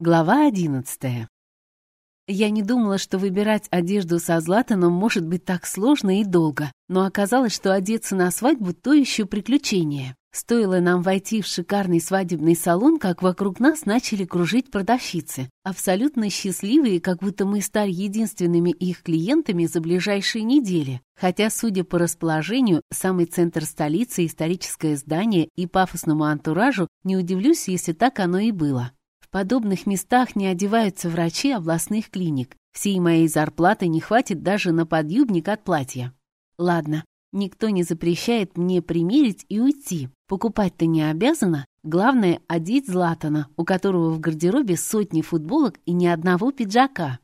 Глава одиннадцатая. Я не думала, что выбирать одежду со Златаном может быть так сложно и долго, но оказалось, что одеться на свадьбу — то еще приключение. Стоило нам войти в шикарный свадебный салон, как вокруг нас начали кружить продавщицы, абсолютно счастливые, как будто мы стали единственными их клиентами за ближайшие недели. Хотя, судя по расположению, самый центр столицы, историческое здание и пафосному антуражу, не удивлюсь, если так оно и было. В подобных местах не одеваются врачи областных клиник. Всей моей зарплаты не хватит даже на подъюбник от платья. Ладно, никто не запрещает мне примерить и уйти. Покупать-то не обязана. Главное — одеть Златана, у которого в гардеробе сотни футболок и ни одного пиджака.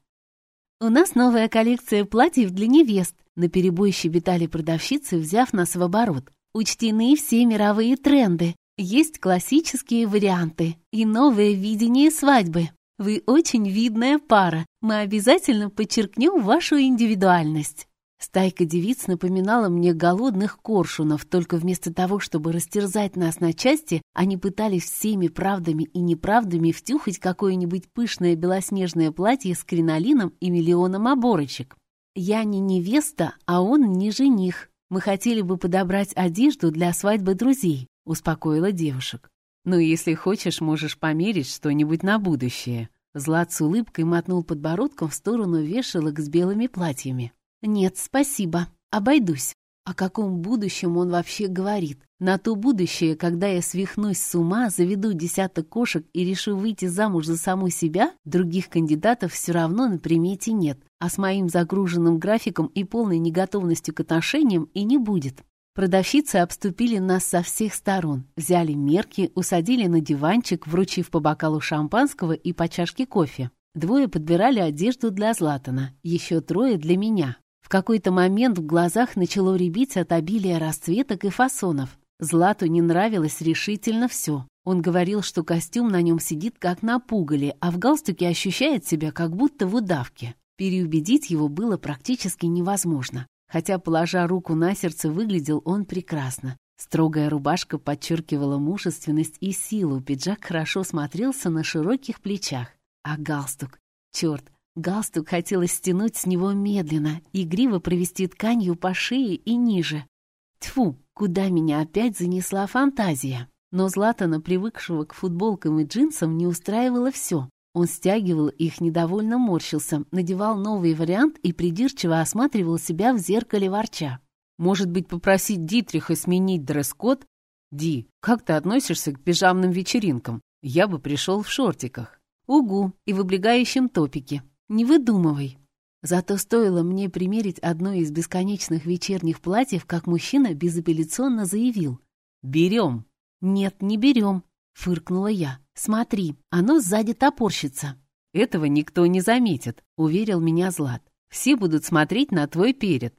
«У нас новая коллекция платьев для невест», — наперебой щебетали продавщицы, взяв нас в оборот. «Учтены все мировые тренды. Есть классические варианты и новое видение свадьбы. Вы очень видная пара. Мы обязательно подчеркнем вашу индивидуальность. Стайка девиц напоминала мне голодных коршунов, только вместо того, чтобы растерзать нас на части, они пытались всеми правдами и неправдами втюхать какое-нибудь пышное белоснежное платье с кринолином и миллионом оборочек. Я не невеста, а он не жених. Мы хотели бы подобрать одежду для свадьбы друзей. — успокоила девушек. «Ну, если хочешь, можешь померить что-нибудь на будущее». Злат с улыбкой мотнул подбородком в сторону вешалок с белыми платьями. «Нет, спасибо. Обойдусь. О каком будущем он вообще говорит? На то будущее, когда я свихнусь с ума, заведу десяток кошек и решу выйти замуж за саму себя, других кандидатов все равно на примете нет, а с моим загруженным графиком и полной неготовностью к отношениям и не будет. Продавщицы обступили нас со всех сторон, взяли мерки, усадили на диванчик, вручив по бокалу шампанского и по чашке кофе. Двое подбирали одежду для Златана, еще трое для меня. В какой-то момент в глазах начало рябить от обилия расцветок и фасонов. Злату не нравилось решительно все. Он говорил, что костюм на нем сидит как на пугале, а в галстуке ощущает себя как будто в удавке. Переубедить его было практически невозможно. Хотя, положа руку на сердце, выглядел он прекрасно. Строгая рубашка подчеркивала мужественность и силу, пиджак хорошо смотрелся на широких плечах. А галстук? Черт, галстук хотелось стянуть с него медленно, игриво провести тканью по шее и ниже. Тьфу, куда меня опять занесла фантазия? Но Златана, привыкшего к футболкам и джинсам, не устраивало все. Он стягивал их, недовольно морщился, надевал новый вариант и придирчиво осматривал себя в зеркале ворча. «Может быть, попросить Дитриха сменить дресс-код?» «Ди, как ты относишься к пижамным вечеринкам? Я бы пришел в шортиках». «Угу, и в облегающем топике. Не выдумывай». Зато стоило мне примерить одно из бесконечных вечерних платьев, как мужчина безапелляционно заявил. «Берем». «Нет, не берем», — фыркнула я. «Смотри, оно сзади топорщится». «Этого никто не заметит», — уверил меня Злат. «Все будут смотреть на твой перед».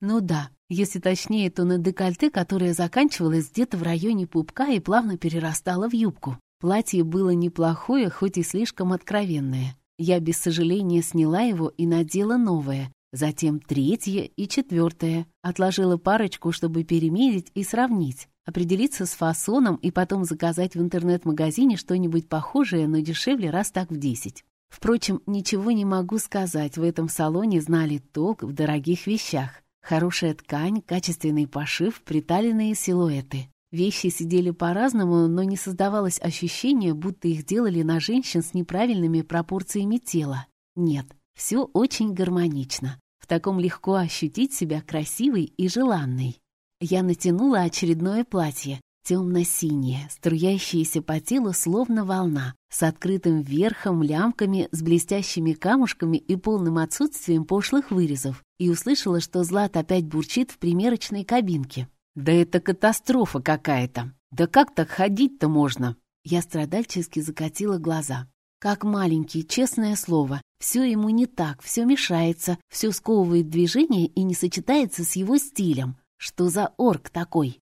«Ну да, если точнее, то на декольте, которое заканчивалось где-то в районе пупка и плавно перерастало в юбку. Платье было неплохое, хоть и слишком откровенное. Я без сожаления сняла его и надела новое, затем третье и четвертое. Отложила парочку, чтобы перемерить и сравнить определиться с фасоном и потом заказать в интернет-магазине что-нибудь похожее, но дешевле раз так в десять. Впрочем, ничего не могу сказать, в этом салоне знали толк в дорогих вещах. Хорошая ткань, качественный пошив, приталенные силуэты. Вещи сидели по-разному, но не создавалось ощущения, будто их делали на женщин с неправильными пропорциями тела. Нет, все очень гармонично. В таком легко ощутить себя красивой и желанной. Я натянула очередное платье, темно-синее, струящееся по телу словно волна, с открытым верхом, лямками, с блестящими камушками и полным отсутствием пошлых вырезов, и услышала, что Злат опять бурчит в примерочной кабинке. «Да это катастрофа какая-то! Да как так ходить-то можно?» Я страдальчески закатила глаза. Как маленький, честное слово, все ему не так, все мешается, все сковывает движение и не сочетается с его стилем. Что за орк такой?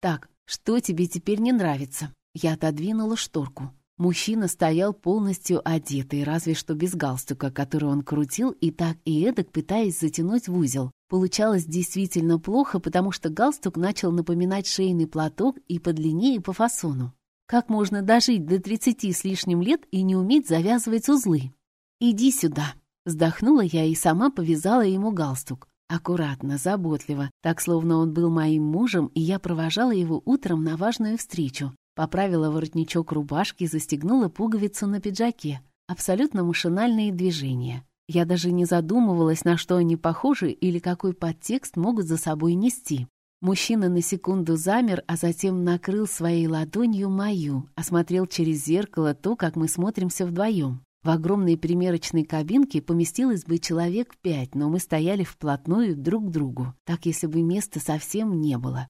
Так, что тебе теперь не нравится? Я отодвинула шторку. Мужчина стоял полностью одетый, разве что без галстука, который он крутил и так и эдак, пытаясь затянуть в узел. Получалось действительно плохо, потому что галстук начал напоминать шейный платок и подлиннее по фасону. Как можно дожить до тридцати с лишним лет и не уметь завязывать узлы? Иди сюда. Вздохнула я и сама повязала ему галстук. Аккуратно, заботливо, так словно он был моим мужем, и я провожала его утром на важную встречу. Поправила воротничок рубашки, застегнула пуговицу на пиджаке. Абсолютно машинальные движения. Я даже не задумывалась, на что они похожи или какой подтекст могут за собой нести. Мужчина на секунду замер, а затем накрыл своей ладонью мою, осмотрел через зеркало то, как мы смотримся вдвоем. В огромной примерочной кабинке поместилось бы человек пять, но мы стояли вплотную друг к другу, так если бы места совсем не было.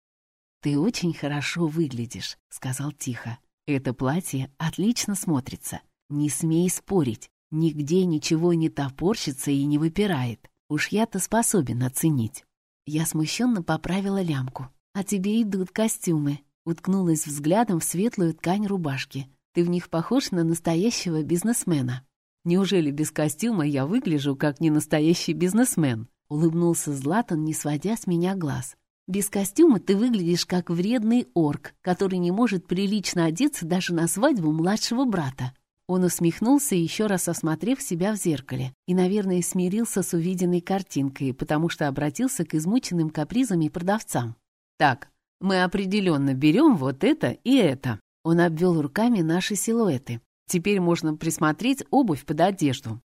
«Ты очень хорошо выглядишь», — сказал тихо. «Это платье отлично смотрится. Не смей спорить. Нигде ничего не топорщится и не выпирает. Уж я-то способен оценить». Я смущенно поправила лямку. «А тебе идут костюмы», — уткнулась взглядом в светлую ткань рубашки. «Ты в них похож на настоящего бизнесмена». «Неужели без костюма я выгляжу как не настоящий бизнесмен?» — улыбнулся Златан, не сводя с меня глаз. Без костюма ты выглядишь как вредный орк, который не может прилично одеться даже на свадьбу младшего брата. Он усмехнулся, еще раз осмотрев себя в зеркале, и, наверное, смирился с увиденной картинкой, потому что обратился к измученным капризами продавцам. «Так, мы определенно берем вот это и это». Он обвел руками наши силуэты. «Теперь можно присмотреть обувь под одежду».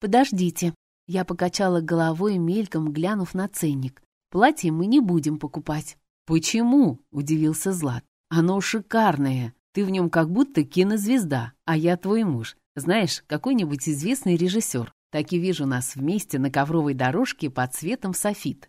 «Подождите». Я покачала головой, мельком глянув на ценник. Платье мы не будем покупать». «Почему?» — удивился Злат. «Оно шикарное. Ты в нем как будто кинозвезда, а я твой муж. Знаешь, какой-нибудь известный режиссер. Так и вижу нас вместе на ковровой дорожке под цветом софит».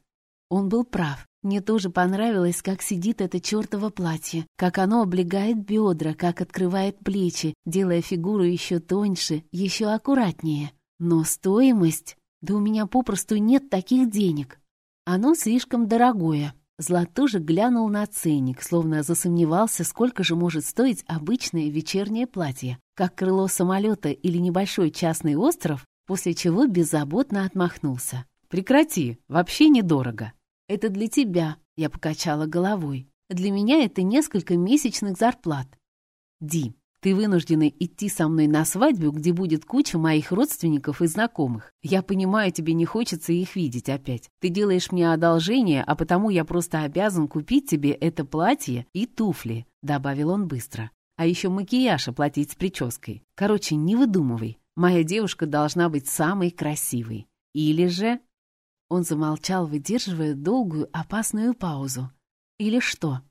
Он был прав. Мне тоже понравилось, как сидит это чертово платье, как оно облегает бедра, как открывает плечи, делая фигуру еще тоньше, еще аккуратнее. Но стоимость... Да у меня попросту нет таких денег. Оно слишком дорогое. Злат тоже глянул на ценник, словно засомневался, сколько же может стоить обычное вечернее платье, как крыло самолета или небольшой частный остров, после чего беззаботно отмахнулся. «Прекрати, вообще недорого». «Это для тебя», — я покачала головой. «Для меня это несколько месячных зарплат». «Ди, ты вынуждена идти со мной на свадьбу, где будет куча моих родственников и знакомых. Я понимаю, тебе не хочется их видеть опять. Ты делаешь мне одолжение, а потому я просто обязан купить тебе это платье и туфли», — добавил он быстро. «А еще макияж оплатить с прической. Короче, не выдумывай. Моя девушка должна быть самой красивой. Или же...» Он замолчал, выдерживая долгую, опасную паузу. «Или что?»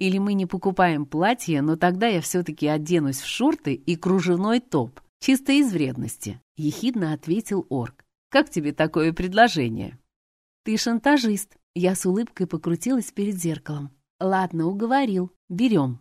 Или мы не покупаем платье, но тогда я все-таки оденусь в шорты и кружевной топ, чисто из вредности», — ехидно ответил орк. «Как тебе такое предложение?» «Ты шантажист», — я с улыбкой покрутилась перед зеркалом. «Ладно, уговорил. Берем».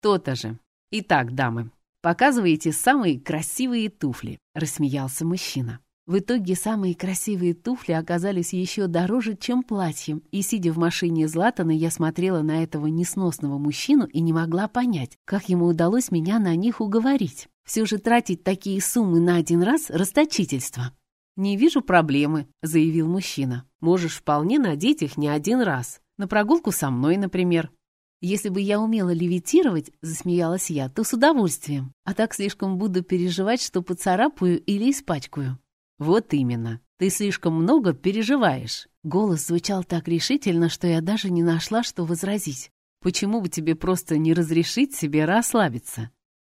«То-то же. Итак, дамы, показываете самые красивые туфли», — рассмеялся мужчина. В итоге самые красивые туфли оказались еще дороже, чем платье, и, сидя в машине Златана, я смотрела на этого несносного мужчину и не могла понять, как ему удалось меня на них уговорить. Все же тратить такие суммы на один раз — расточительство. «Не вижу проблемы», — заявил мужчина. «Можешь вполне надеть их не один раз. На прогулку со мной, например». «Если бы я умела левитировать», — засмеялась я, — «то с удовольствием. А так слишком буду переживать, что поцарапаю или испачкаю». «Вот именно. Ты слишком много переживаешь». Голос звучал так решительно, что я даже не нашла, что возразить. «Почему бы тебе просто не разрешить себе расслабиться?»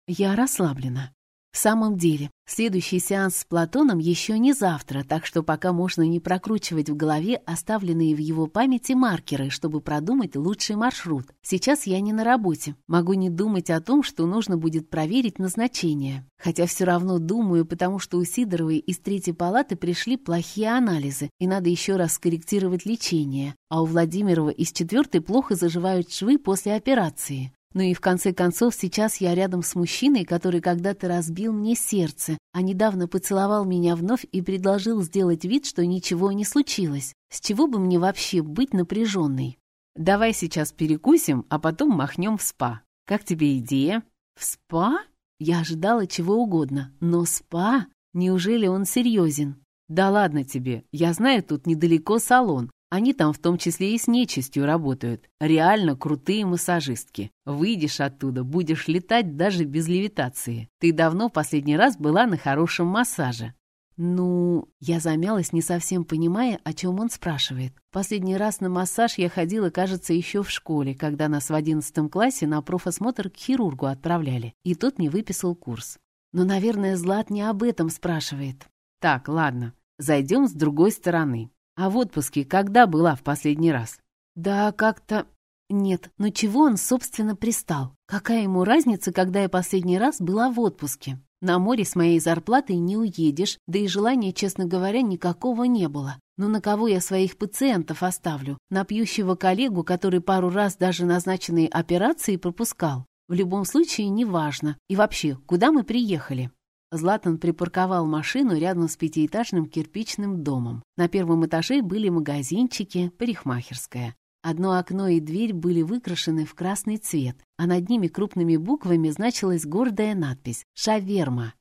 «Я расслаблена. В самом деле, следующий сеанс с Платоном еще не завтра, так что пока можно не прокручивать в голове оставленные в его памяти маркеры, чтобы продумать лучший маршрут. Сейчас я не на работе. Могу не думать о том, что нужно будет проверить назначение. Хотя все равно думаю, потому что у Сидоровой из третьей палаты пришли плохие анализы, и надо еще раз скорректировать лечение. А у Владимирова из четвертой плохо заживают швы после операции. Ну и в конце концов, сейчас я рядом с мужчиной, который когда-то разбил мне сердце, а недавно поцеловал меня вновь и предложил сделать вид, что ничего не случилось. С чего бы мне вообще быть напряженной? Давай сейчас перекусим, а потом махнем в спа. Как тебе идея? В спа? Я ожидала чего угодно, но спа? Неужели он серьезен? Да ладно тебе, я знаю, тут недалеко салон, Они там в том числе и с нечистью работают. Реально крутые массажистки. Выйдешь оттуда, будешь летать даже без левитации. Ты давно последний раз была на хорошем массаже. Ну, я замялась, не совсем понимая, о чем он спрашивает. Последний раз на массаж я ходила, кажется, еще в школе, когда нас в одиннадцатом классе на профосмотр к хирургу отправляли, и тот мне выписал курс. Но, наверное, Злат не об этом спрашивает. Так, ладно, зайдем с другой стороны. А в отпуске когда была в последний раз? Да, как-то... Нет, но чего он, собственно, пристал? Какая ему разница, когда я последний раз была в отпуске? На море с моей зарплатой не уедешь, да и желания, честно говоря, никакого не было. Но на кого я своих пациентов оставлю? На пьющего коллегу, который пару раз даже назначенные операции пропускал? В любом случае, неважно. И вообще, куда мы приехали? Златан припарковал машину рядом с пятиэтажным кирпичным домом. На первом этаже были магазинчики, парикмахерская. Одно окно и дверь были выкрашены в красный цвет, а над ними крупными буквами значилась гордая надпись «Шаверма».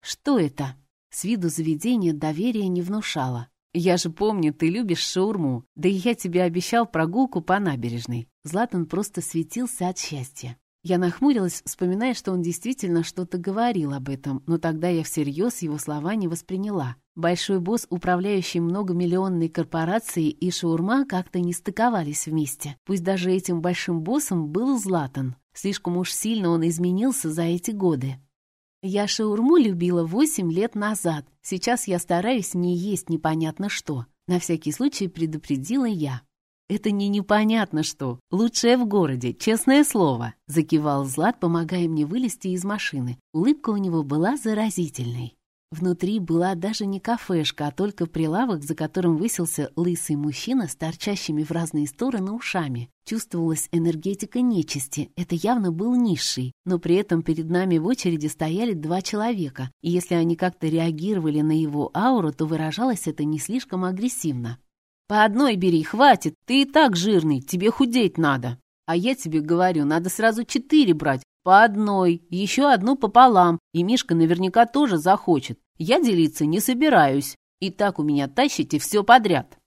Что это? С виду заведение доверия не внушало. «Я же помню, ты любишь шаурму, да и я тебе обещал прогулку по набережной». Златан просто светился от счастья. Я нахмурилась, вспоминая, что он действительно что-то говорил об этом, но тогда я всерьез его слова не восприняла. Большой босс, управляющий многомиллионной корпорацией, и шаурма как-то не стыковались вместе. Пусть даже этим большим боссом был Златан. Слишком уж сильно он изменился за эти годы. Я шаурму любила восемь лет назад. Сейчас я стараюсь не есть непонятно что. На всякий случай предупредила я. «Это не непонятно что. Лучшее в городе, честное слово», — закивал Злат, помогая мне вылезти из машины. Улыбка у него была заразительной. Внутри была даже не кафешка, а только прилавок, за которым высился лысый мужчина с торчащими в разные стороны ушами. Чувствовалась энергетика нечисти, это явно был низший, но при этом перед нами в очереди стояли два человека, и если они как-то реагировали на его ауру, то выражалось это не слишком агрессивно. «По одной бери, хватит, ты и так жирный, тебе худеть надо». «А я тебе говорю, надо сразу четыре брать, по одной, еще одну пополам, и Мишка наверняка тоже захочет. Я делиться не собираюсь, и так у меня тащите все подряд».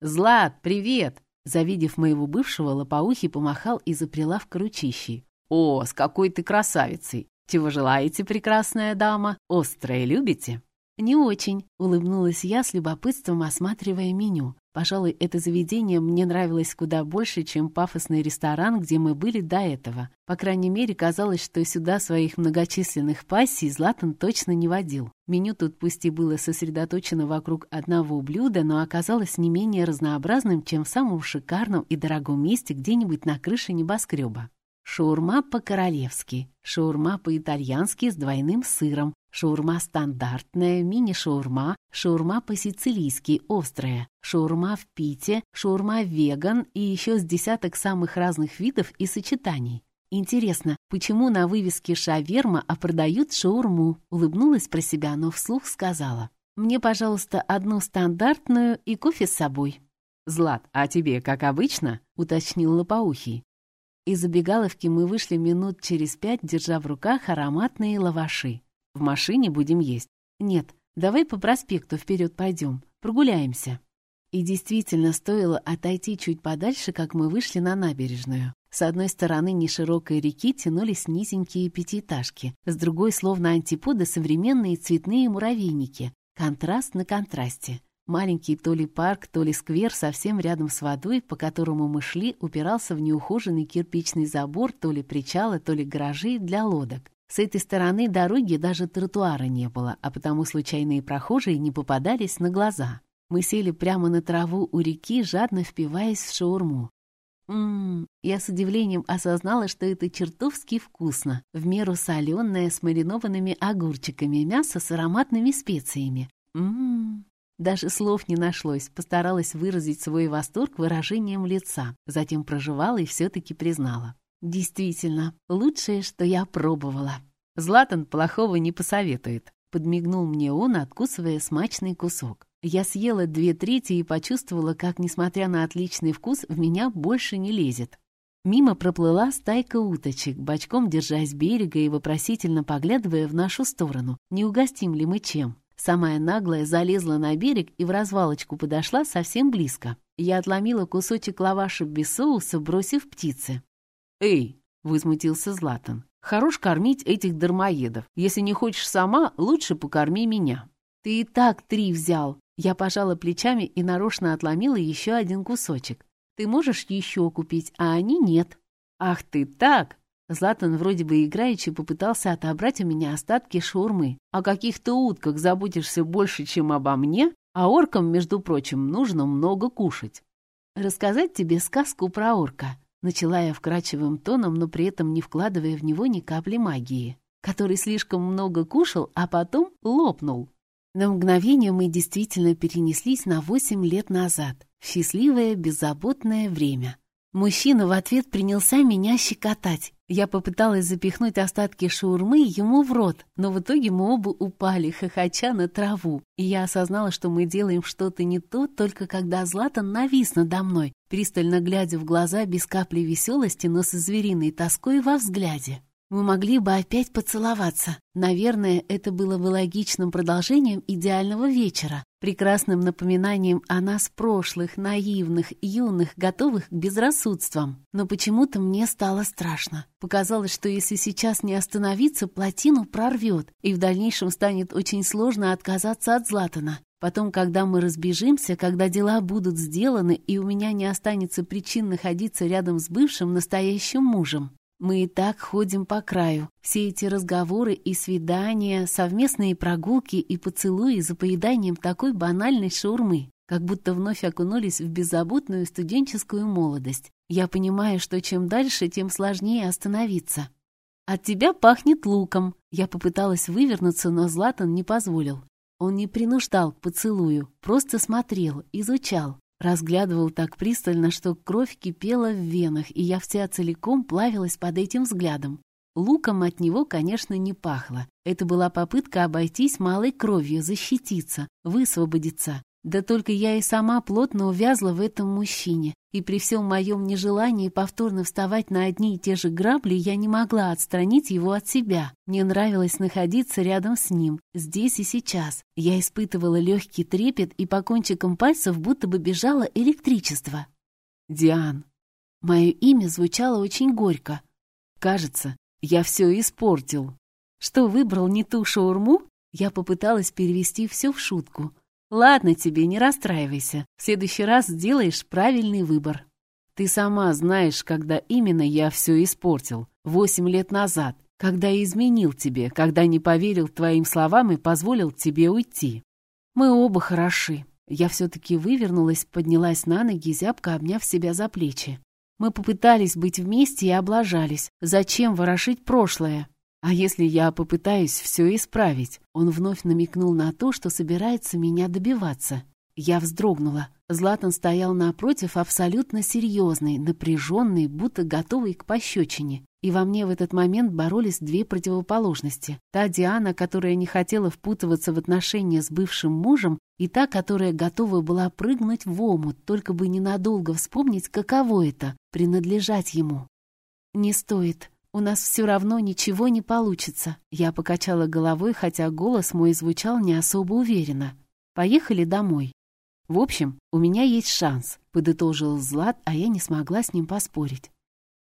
«Злат, привет!» Завидев моего бывшего, лопоухий помахал из-за прилавка ручищей. «О, с какой ты красавицей! Чего желаете, прекрасная дама? Острое любите?» «Не очень», — улыбнулась я с любопытством, осматривая меню. Пожалуй, это заведение мне нравилось куда больше, чем пафосный ресторан, где мы были до этого. По крайней мере, казалось, что сюда своих многочисленных пассий Златан точно не водил. Меню тут пусть и было сосредоточено вокруг одного блюда, но оказалось не менее разнообразным, чем в самом шикарном и дорогом месте где-нибудь на крыше небоскреба. Шаурма по-королевски, шаурма по-итальянски с двойным сыром, шаурма стандартная, мини-шаурма, шаурма по-сицилийски острая, шаурма в пите, шаурма веган и еще с десяток самых разных видов и сочетаний. Интересно, почему на вывеске шаверма, а продают шаурму? Улыбнулась про себя, но вслух сказала. Мне, пожалуйста, одну стандартную и кофе с собой. «Злат, а тебе, как обычно?» — уточнил Лопоухий. Из забегаловки мы вышли минут через пять, держа в руках ароматные лаваши. В машине будем есть. Нет, давай по проспекту вперед пойдем, прогуляемся. И действительно, стоило отойти чуть подальше, как мы вышли на набережную. С одной стороны неширокой реки тянулись низенькие пятиэтажки, с другой, словно антиподы, современные цветные муравейники. Контраст на контрасте. Маленький то ли парк, то ли сквер совсем рядом с водой, по которому мы шли, упирался в неухоженный кирпичный забор, то ли причалы, то ли гаражи для лодок. С этой стороны дороги даже тротуара не было, а потому случайные прохожие не попадались на глаза. Мы сели прямо на траву у реки, жадно впиваясь в шаурму. Ммм, я с удивлением осознала, что это чертовски вкусно. В меру соленое, с маринованными огурчиками, мясо с ароматными специями. Ммм, даже слов не нашлось, постаралась выразить свой восторг выражением лица, затем проживала и все-таки признала. Действительно, лучшее, что я пробовала. Златан плохого не посоветует. Подмигнул мне он, откусывая смачный кусок. Я съела две трети и почувствовала, как, несмотря на отличный вкус, в меня больше не лезет. Мимо проплыла стайка уточек, бочком держась берега и вопросительно поглядывая в нашу сторону, не угостим ли мы чем. Самая наглая залезла на берег и в развалочку подошла совсем близко. Я отломила кусочек лаваша без соуса, бросив птице. «Эй!» — возмутился Златан. «Хорош кормить этих дармоедов. Если не хочешь сама, лучше покорми меня». «Ты и так три взял!» Я пожала плечами и нарочно отломила еще один кусочек. «Ты можешь еще купить, а они нет». «Ах ты так!» Златан вроде бы играючи попытался отобрать у меня остатки шаурмы. О каких-то утках заботишься больше, чем обо мне, а оркам, между прочим, нужно много кушать. Рассказать тебе сказку про орка, начала я вкрадчивым тоном, но при этом не вкладывая в него ни капли магии, который слишком много кушал, а потом лопнул. На мгновение мы действительно перенеслись на восемь лет назад, в счастливое, беззаботное время. Мужчина в ответ принялся меня щекотать. Я попыталась запихнуть остатки шаурмы ему в рот, но в итоге мы оба упали, хохоча на траву. И я осознала, что мы делаем что-то не то, только когда Златан навис надо мной, пристально глядя в глаза без капли веселости, но со звериной тоской во взгляде. Мы могли бы опять поцеловаться. Наверное, это было бы логичным продолжением идеального вечера, прекрасным напоминанием о нас прошлых, наивных, юных, готовых к безрассудствам. Но почему-то мне стало страшно. Показалось, что если сейчас не остановиться, плотину прорвет, и в дальнейшем станет очень сложно отказаться от Златана. Потом, когда мы разбежимся, когда дела будут сделаны, и у меня не останется причин находиться рядом с бывшим настоящим мужем. Мы и так ходим по краю. Все эти разговоры и свидания, совместные прогулки и поцелуи за поеданием такой банальной шаурмы, как будто вновь окунулись в беззаботную студенческую молодость. Я понимаю, что чем дальше, тем сложнее остановиться. «От тебя пахнет луком». Я попыталась вывернуться, но Златан не позволил. Он не принуждал к поцелую, просто смотрел, изучал. Разглядывал так пристально, что кровь кипела в венах, и я вся целиком плавилась под этим взглядом. Луком от него, конечно, не пахло. Это была попытка обойтись малой кровью, защититься, высвободиться. Да только я и сама плотно увязла в этом мужчине, и при всем моем нежелании повторно вставать на одни и те же грабли я не могла отстранить его от себя. Мне нравилось находиться рядом с ним, здесь и сейчас. Я испытывала легкий трепет, и по кончикам пальцев будто бы бежало электричество. «Диан». Мое имя звучало очень горько. «Кажется, я все испортил». «Что, выбрал не ту шаурму?» Я попыталась перевести все в шутку. Ладно тебе, не расстраивайся. В следующий раз сделаешь правильный выбор. Ты сама знаешь, когда именно я все испортил. Восемь лет назад, когда изменил тебе, когда не поверил твоим словам и позволил тебе уйти. Мы оба хороши. Я все-таки вывернулась, поднялась на ноги, зябко обняв себя за плечи. Мы попытались быть вместе и облажались. Зачем ворошить прошлое? А если я попытаюсь все исправить? Он вновь намекнул на то, что собирается меня добиваться. Я вздрогнула. Златан стоял напротив, абсолютно серьезный, напряженный, будто готовый к пощечине. И во мне в этот момент боролись две противоположности. Та Диана, которая не хотела впутываться в отношения с бывшим мужем, и та, которая готова была прыгнуть в омут, только бы ненадолго вспомнить, каково это — принадлежать ему. «Не стоит», у нас все равно ничего не получится. Я покачала головой, хотя голос мой звучал не особо уверенно. Поехали домой. В общем, у меня есть шанс, подытожил Злат, а я не смогла с ним поспорить.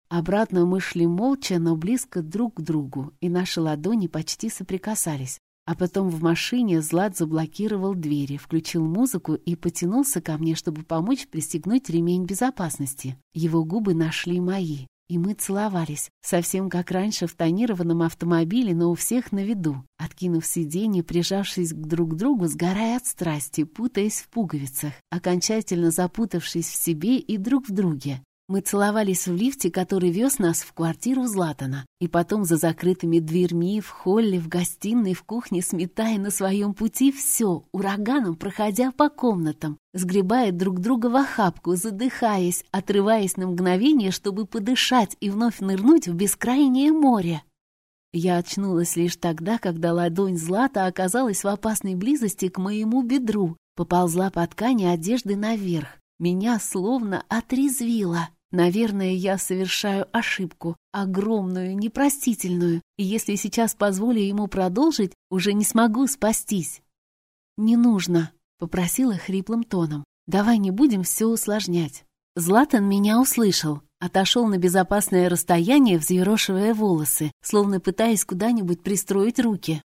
Обратно мы шли молча, но близко друг к другу, и наши ладони почти соприкасались. А потом в машине Злат заблокировал двери, включил музыку и потянулся ко мне, чтобы помочь пристегнуть ремень безопасности. Его губы нашли мои. И мы целовались, совсем как раньше в тонированном автомобиле, но у всех на виду, откинув сиденье, прижавшись к друг другу, сгорая от страсти, путаясь в пуговицах, окончательно запутавшись в себе и друг в друге. Мы целовались в лифте, который вез нас в квартиру Златана, и потом за закрытыми дверьми, в холле, в гостиной, в кухне, сметая на своем пути все, ураганом проходя по комнатам, сгребая друг друга в охапку, задыхаясь, отрываясь на мгновение, чтобы подышать и вновь нырнуть в бескрайнее море. Я очнулась лишь тогда, когда ладонь Злата оказалась в опасной близости к моему бедру, поползла по ткани одежды наверх. Меня словно отрезвило. Наверное, я совершаю ошибку, огромную, непростительную, и если сейчас позволю ему продолжить, уже не смогу спастись. «Не нужно», — попросила хриплым тоном. Давай не будем все усложнять. Златан меня услышал, отошел на безопасное расстояние, взъерошивая волосы, словно пытаясь куда-нибудь пристроить руки.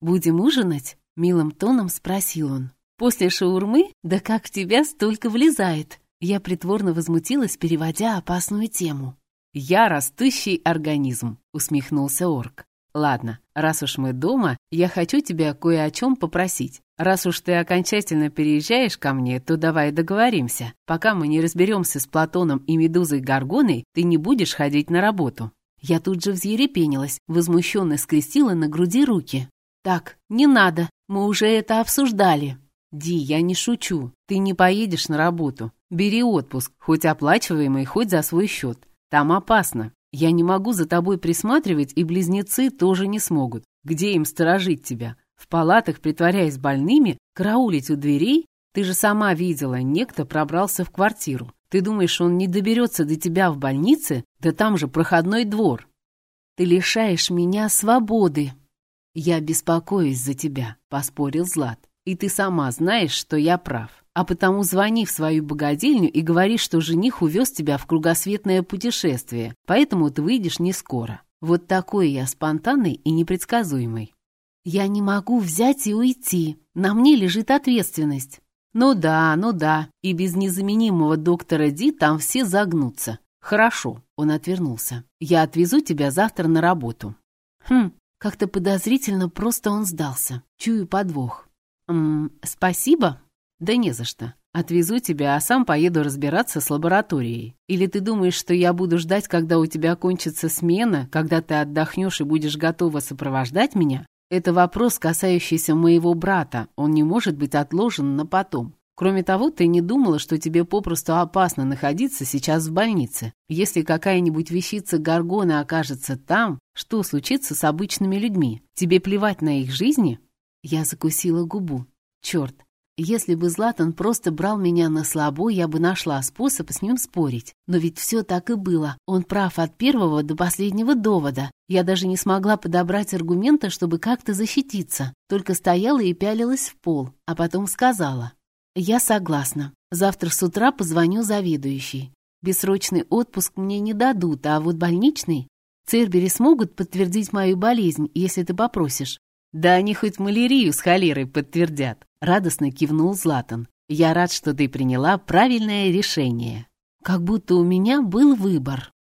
«Будем ужинать?» — милым тоном спросил он. «После шаурмы? Да как в тебя столько влезает?» Я притворно возмутилась, переводя опасную тему. «Я растущий организм», — усмехнулся орк. «Ладно, раз уж мы дома, я хочу тебя кое о чем попросить. Раз уж ты окончательно переезжаешь ко мне, то давай договоримся. Пока мы не разберемся с Платоном и Медузой Гаргоной, ты не будешь ходить на работу». Я тут же взъерепенилась, возмущенно скрестила на груди руки. «Так, не надо, мы уже это обсуждали». «Ди, я не шучу. Ты не поедешь на работу. Бери отпуск, хоть оплачиваемый, хоть за свой счет. Там опасно. Я не могу за тобой присматривать, и близнецы тоже не смогут. Где им сторожить тебя? В палатах, притворяясь больными, караулить у дверей? Ты же сама видела, некто пробрался в квартиру. Ты думаешь, он не доберется до тебя в больнице? Да там же проходной двор. Ты лишаешь меня свободы. Я беспокоюсь за тебя, поспорил Злат. И ты сама знаешь, что я прав. А потому звони в свою богадельню и говори, что жених увез тебя в кругосветное путешествие, поэтому ты выйдешь не скоро. Вот такой я спонтанный и непредсказуемый. Я не могу взять и уйти. На мне лежит ответственность. Ну да, ну да. И без незаменимого доктора Ди там все загнутся. Хорошо, он отвернулся. Я отвезу тебя завтра на работу. Хм, как-то подозрительно просто он сдался. Чую подвох. «М -м, «Спасибо?» «Да не за что. Отвезу тебя, а сам поеду разбираться с лабораторией. Или ты думаешь, что я буду ждать, когда у тебя кончится смена, когда ты отдохнешь и будешь готова сопровождать меня? Это вопрос, касающийся моего брата. Он не может быть отложен на потом. Кроме того, ты не думала, что тебе попросту опасно находиться сейчас в больнице. Если какая-нибудь вещица Гаргона окажется там, что случится с обычными людьми? Тебе плевать на их жизни? Я закусила губу. Черт, если бы Златан просто брал меня на слабо, я бы нашла способ с ним спорить. Но ведь все так и было. Он прав от первого до последнего довода. Я даже не смогла подобрать аргумента, чтобы как-то защититься. Только стояла и пялилась в пол, а потом сказала. «Я согласна. Завтра с утра позвоню заведующей. Бессрочный отпуск мне не дадут, а вот больничный... Цербери смогут подтвердить мою болезнь, если ты попросишь. «Да они хоть малярию с холерой подтвердят», — радостно кивнул Златан. «Я рад, что ты приняла правильное решение». Как будто у меня был выбор.